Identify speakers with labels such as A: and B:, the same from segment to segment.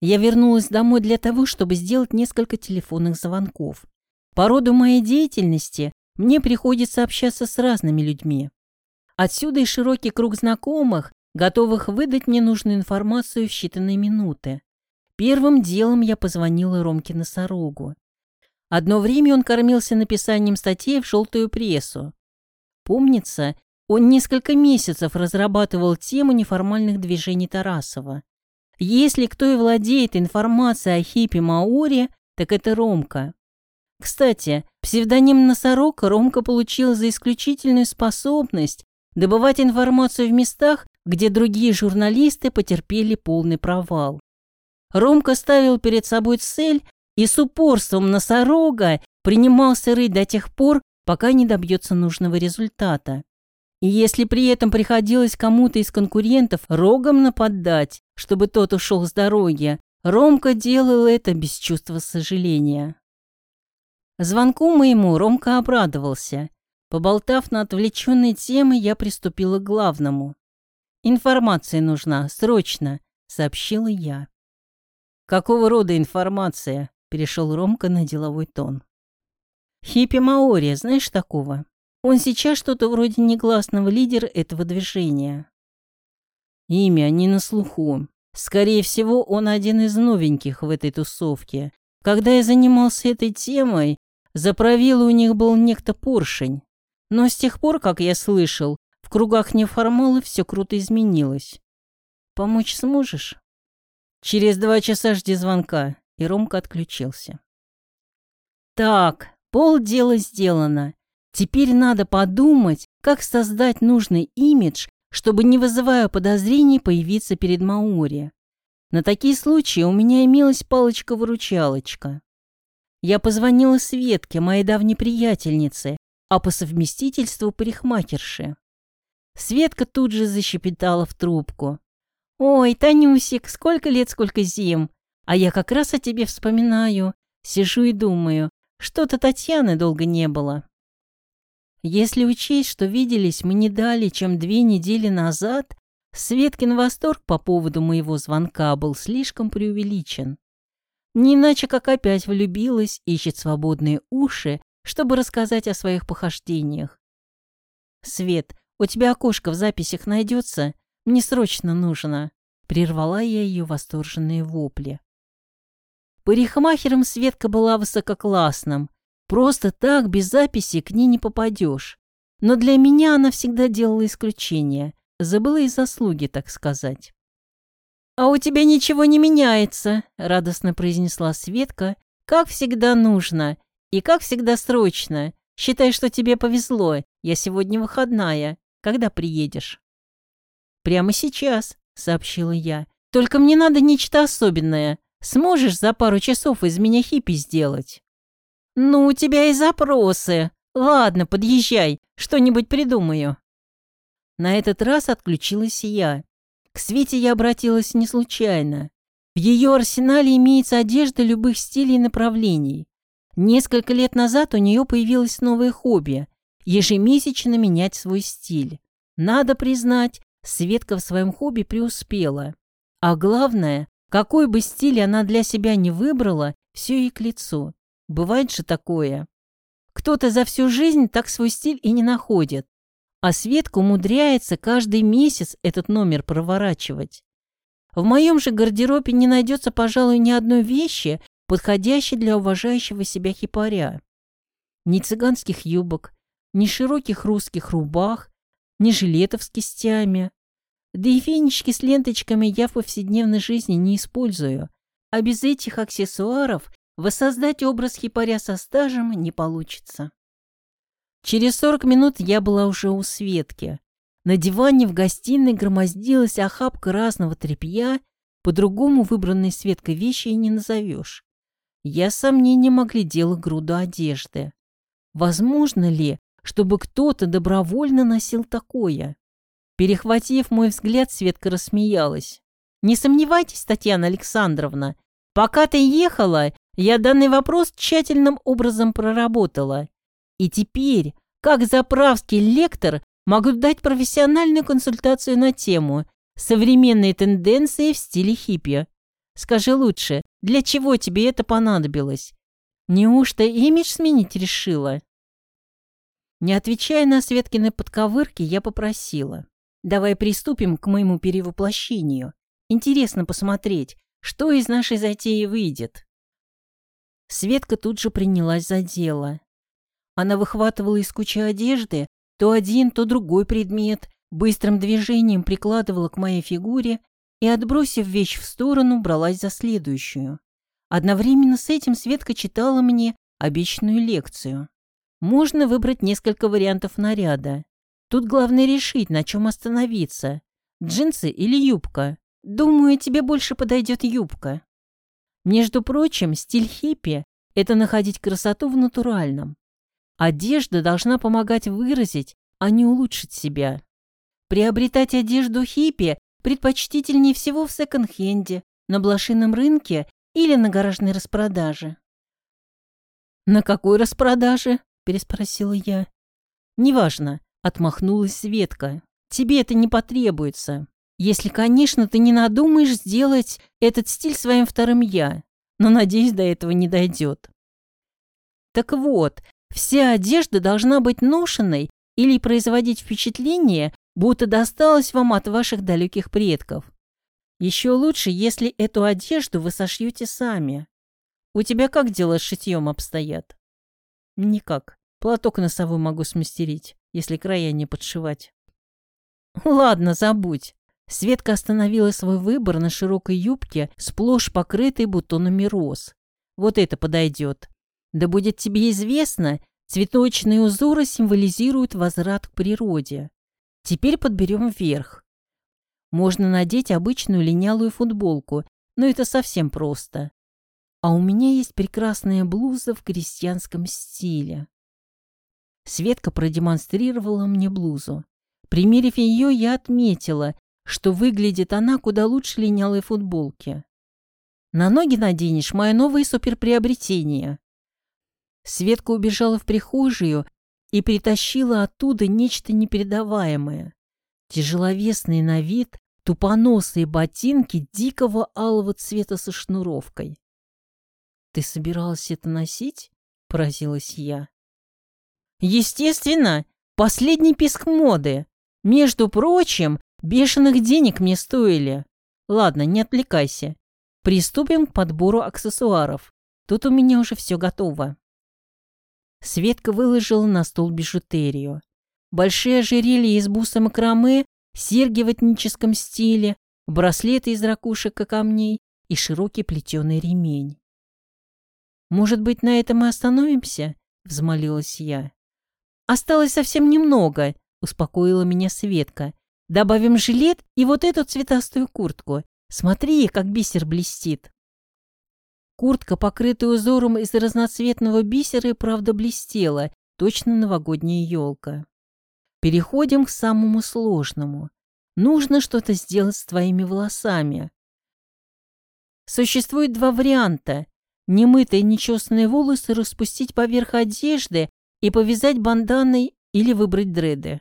A: Я вернулась домой для того, чтобы сделать несколько телефонных звонков. По роду моей деятельности мне приходится общаться с разными людьми. Отсюда и широкий круг знакомых, готовых выдать мне нужную информацию в считанные минуты. Первым делом я позвонила Ромке Носорогу. Одно время он кормился написанием статей в желтую прессу. Помнится, он несколько месяцев разрабатывал тему неформальных движений Тарасова. Если кто и владеет информацией о хипе Маори, так это Ромка. Кстати, псевдоним Носорог Ромка получил за исключительную способность добывать информацию в местах, где другие журналисты потерпели полный провал. Ромка ставил перед собой цель и с упорством носорога принимался рыть до тех пор, пока не добьется нужного результата. И если при этом приходилось кому-то из конкурентов рогом нападать, чтобы тот ушел с дороги, Ромка делал это без чувства сожаления. Звонку моему Ромка обрадовался. Поболтав на отвлеченной темы, я приступила к главному. «Информация нужна, срочно», — сообщила я. «Какого рода информация?» — перешел Ромка на деловой тон. «Хиппи Маори, знаешь такого?» Он сейчас что-то вроде негласного лидера этого движения. Имя не на слуху. Скорее всего, он один из новеньких в этой тусовке. Когда я занимался этой темой, за правилы у них был некто Поршень. Но с тех пор, как я слышал, в кругах неформалов все круто изменилось. Помочь сможешь? Через два часа жди звонка, и Ромка отключился. Так, полдела сделано. Теперь надо подумать, как создать нужный имидж, чтобы, не вызывая подозрений, появиться перед Маори. На такие случаи у меня имелась палочка-выручалочка. Я позвонила Светке, моей давней приятельнице, а по совместительству парикмахерше. Светка тут же защепетала в трубку. «Ой, Танюсик, сколько лет, сколько зим! А я как раз о тебе вспоминаю. Сижу и думаю, что-то Татьяны долго не было. Если учесть, что виделись мы не дали, чем две недели назад, Светкин восторг по поводу моего звонка был слишком преувеличен. Не иначе, как опять влюбилась, ищет свободные уши, чтобы рассказать о своих похождениях. «Свет, у тебя окошко в записях найдется? Мне срочно нужно!» Прервала я ее восторженные вопли. Парикмахером Светка была высококлассным, Просто так, без записи, к ней не попадешь. Но для меня она всегда делала исключение. Забыла и заслуги, так сказать. «А у тебя ничего не меняется», — радостно произнесла Светка. «Как всегда нужно. И как всегда срочно. Считай, что тебе повезло. Я сегодня выходная. Когда приедешь?» «Прямо сейчас», — сообщила я. «Только мне надо нечто особенное. Сможешь за пару часов из меня хиппи сделать?» «Ну, у тебя и запросы. Ладно, подъезжай, что-нибудь придумаю». На этот раз отключилась я. К Свете я обратилась не случайно. В ее арсенале имеется одежда любых стилей и направлений. Несколько лет назад у нее появилось новое хобби – ежемесячно менять свой стиль. Надо признать, Светка в своем хобби преуспела. А главное, какой бы стиль она для себя не выбрала, все ей к лицу. Бывает же такое. Кто-то за всю жизнь так свой стиль и не находит. А Светка умудряется каждый месяц этот номер проворачивать. В моем же гардеробе не найдется, пожалуй, ни одной вещи, подходящей для уважающего себя хипаря. Ни цыганских юбок, ни широких русских рубах, ни жилетов с кистями. Да и фенечки с ленточками я в повседневной жизни не использую. А без этих аксессуаров Воссоздать образ хипаря со стажем не получится. Через сорок минут я была уже у Светки. На диване в гостиной громоздилась охапка разного тряпья, по-другому выбранной Светкой вещи не назовешь. Я с сомнением оглядела груду одежды. Возможно ли, чтобы кто-то добровольно носил такое? Перехватив мой взгляд, Светка рассмеялась. «Не сомневайтесь, Татьяна Александровна, пока ты ехала, я данный вопрос тщательным образом проработала. И теперь, как заправский лектор, могу дать профессиональную консультацию на тему «Современные тенденции в стиле хиппи». Скажи лучше, для чего тебе это понадобилось? Неужто имидж сменить решила?» Не отвечая на Светкины подковырки, я попросила. «Давай приступим к моему перевоплощению. Интересно посмотреть, что из нашей затеи выйдет». Светка тут же принялась за дело. Она выхватывала из кучи одежды то один, то другой предмет, быстрым движением прикладывала к моей фигуре и, отбросив вещь в сторону, бралась за следующую. Одновременно с этим Светка читала мне обещанную лекцию. Можно выбрать несколько вариантов наряда. Тут главное решить, на чем остановиться. Джинсы или юбка. Думаю, тебе больше подойдет юбка. Между прочим, стиль хиппи – это находить красоту в натуральном. Одежда должна помогать выразить, а не улучшить себя. Приобретать одежду хиппи предпочтительнее всего в секонд-хенде, на блошином рынке или на гаражной распродаже. «На какой распродаже?» переспросила я. «Неважно», — отмахнулась Светка. «Тебе это не потребуется. Если, конечно, ты не надумаешь сделать этот стиль своим вторым «я». Но, надеюсь, до этого не дойдет». Так вот, вся одежда должна быть ношенной или производить впечатление, будто досталась вам от ваших далеких предков. Еще лучше, если эту одежду вы сошьете сами. У тебя как дела с шитьем обстоят? Никак. Платок носовой могу смастерить, если края не подшивать. Ладно, забудь. Светка остановила свой выбор на широкой юбке, сплошь покрытой бутонами роз. Вот это подойдет. Да будет тебе известно, цветочные узоры символизируют возврат к природе. Теперь подберем вверх. Можно надеть обычную линялую футболку, но это совсем просто. А у меня есть прекрасная блуза в крестьянском стиле. Светка продемонстрировала мне блузу. Примерив ее, я отметила, что выглядит она куда лучше линялой футболки. На ноги наденешь мое новое суперприобретение. Светка убежала в прихожую и притащила оттуда нечто непередаваемое. Тяжеловесные на вид тупоносые ботинки дикого алого цвета со шнуровкой. «Ты собиралась это носить?» — поразилась я. Естественно, последний писк моды. Между прочим, бешеных денег мне стоили. Ладно, не отвлекайся. Приступим к подбору аксессуаров. Тут у меня уже все готово. Светка выложила на стол бижутерию. Большие ожерелья из буса макраме, серьги в этническом стиле, браслеты из ракушек и камней и широкий плетеный ремень. «Может быть, на этом мы остановимся?» — взмолилась я. «Осталось совсем немного», — успокоила меня Светка. «Добавим жилет и вот эту цветастую куртку. Смотри, как бисер блестит». Куртка, покрытая узором из разноцветного бисера, и правда блестела, точно новогодняя елка. Переходим к самому сложному. Нужно что-то сделать с твоими волосами. Существует два варианта. Немытые нечесанные волосы распустить поверх одежды и повязать банданой или выбрать дреды.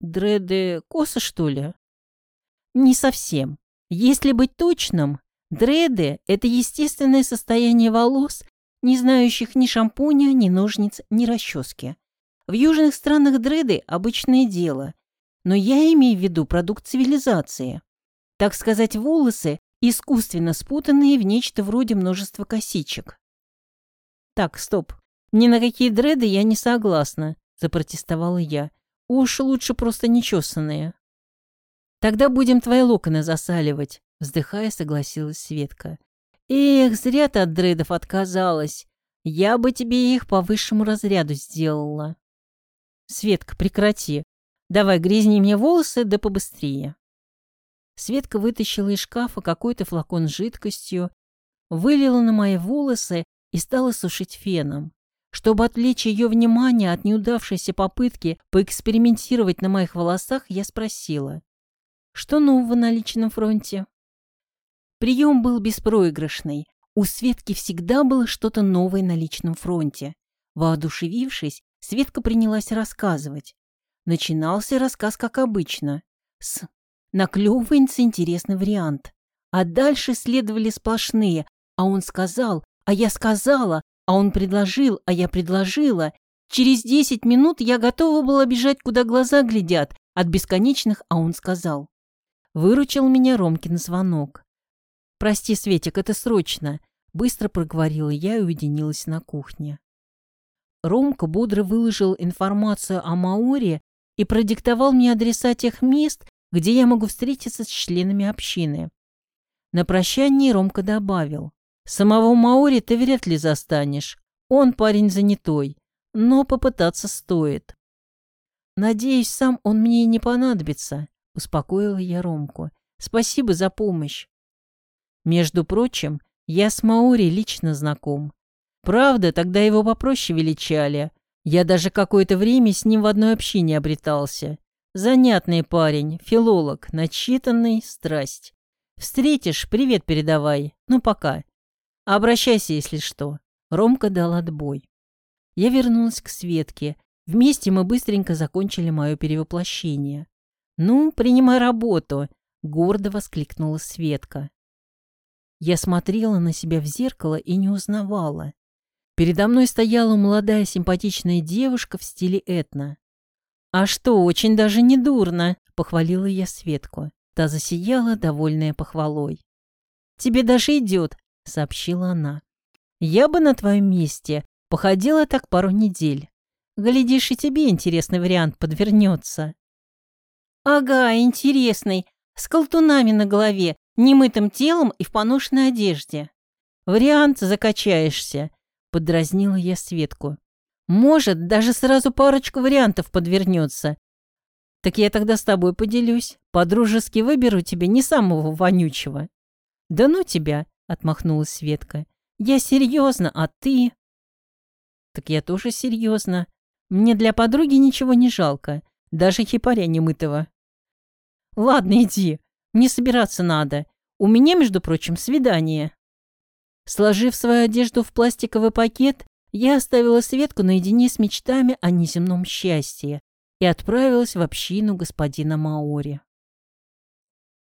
A: Дреды косы, что ли? Не совсем. Если быть точным, дреды – это естественное состояние волос, не знающих ни шампуня, ни ножниц, ни расчески. В южных странах дреды – обычное дело, но я имею в виду продукт цивилизации. Так сказать, волосы, искусственно спутанные в нечто вроде множества косичек. Так, стоп. «Ни на какие дреды я не согласна», — запротестовала я. «Уж лучше просто нечесанные». «Тогда будем твои локоны засаливать», — вздыхая, согласилась Светка. «Эх, зря ты от дредов отказалась. Я бы тебе их по высшему разряду сделала». «Светка, прекрати. Давай грязни мне волосы, да побыстрее». Светка вытащила из шкафа какой-то флакон с жидкостью, вылила на мои волосы и стала сушить феном. Чтобы отвлечь ее внимание от неудавшейся попытки поэкспериментировать на моих волосах, я спросила, что нового на личном фронте? Прием был беспроигрышный. У Светки всегда было что-то новое на личном фронте. Воодушевившись, Светка принялась рассказывать. Начинался рассказ, как обычно, с «наклевывается интересный вариант», А дальше следовали сплошные. А он сказал, а я сказала, а он предложил, а я предложила. Через десять минут я готова была бежать, куда глаза глядят, от бесконечных, а он сказал. Выручил меня Ромкин звонок. «Прости, Светик, это срочно», — быстро проговорила я и уединилась на кухне. Ромка бодро выложил информацию о Маоре и продиктовал мне адреса тех мест, где я могу встретиться с членами общины. На прощании Ромка добавил. «Самого Маори ты вряд ли застанешь. Он парень занятой, но попытаться стоит». «Надеюсь, сам он мне не понадобится», — успокоила я Ромку. «Спасибо за помощь». Между прочим, я с Маори лично знаком. Правда, тогда его попроще величали. Я даже какое-то время с ним в одной общине обретался. Занятный парень, филолог, начитанный, страсть. Встретишь, привет передавай. Ну, пока. Обращайся, если что. Ромка дал отбой. Я вернулась к Светке. Вместе мы быстренько закончили мое перевоплощение. «Ну, принимай работу!» — гордо воскликнула Светка. Я смотрела на себя в зеркало и не узнавала. Передо мной стояла молодая симпатичная девушка в стиле этно. «А что, очень даже не дурно!» — похвалила я Светку. Та засияла, довольная похвалой. «Тебе даже идет», — сообщила она. «Я бы на твоем месте походила так пару недель. Глядишь, и тебе интересный вариант подвернется». «Ага, интересный, с колтунами на голове, немытым телом и в поношенной одежде». «Вариант закачаешься», — подразнила я Светку. «Может, даже сразу парочку вариантов подвернется, так я тогда с тобой поделюсь. По-дружески выберу тебе не самого вонючего. Да ну тебя, отмахнулась Светка. Я серьезно, а ты? Так я тоже серьезно. Мне для подруги ничего не жалко, даже хипаря немытого. Ладно, иди. Не собираться надо. У меня, между прочим, свидание. Сложив свою одежду в пластиковый пакет, я оставила Светку наедине с мечтами о неземном счастье и отправилась в общину господина Маори.